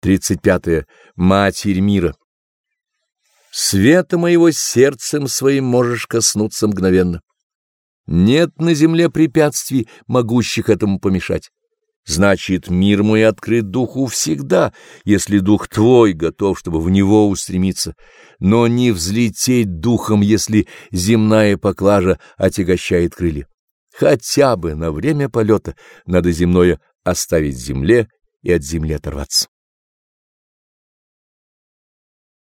35. -е. Матерь мира. Света моего сердцем своим можешь коснуться мгновенно. Нет на земле препятствий, могущих этому помешать. Значит, мир мой открыт духу всегда, если дух твой готов, чтобы в него устремиться, но не взлететь духом, если земная поклажа отягощает крылья. Хотя бы на время полета надо земное оставить земле и от земли оторваться.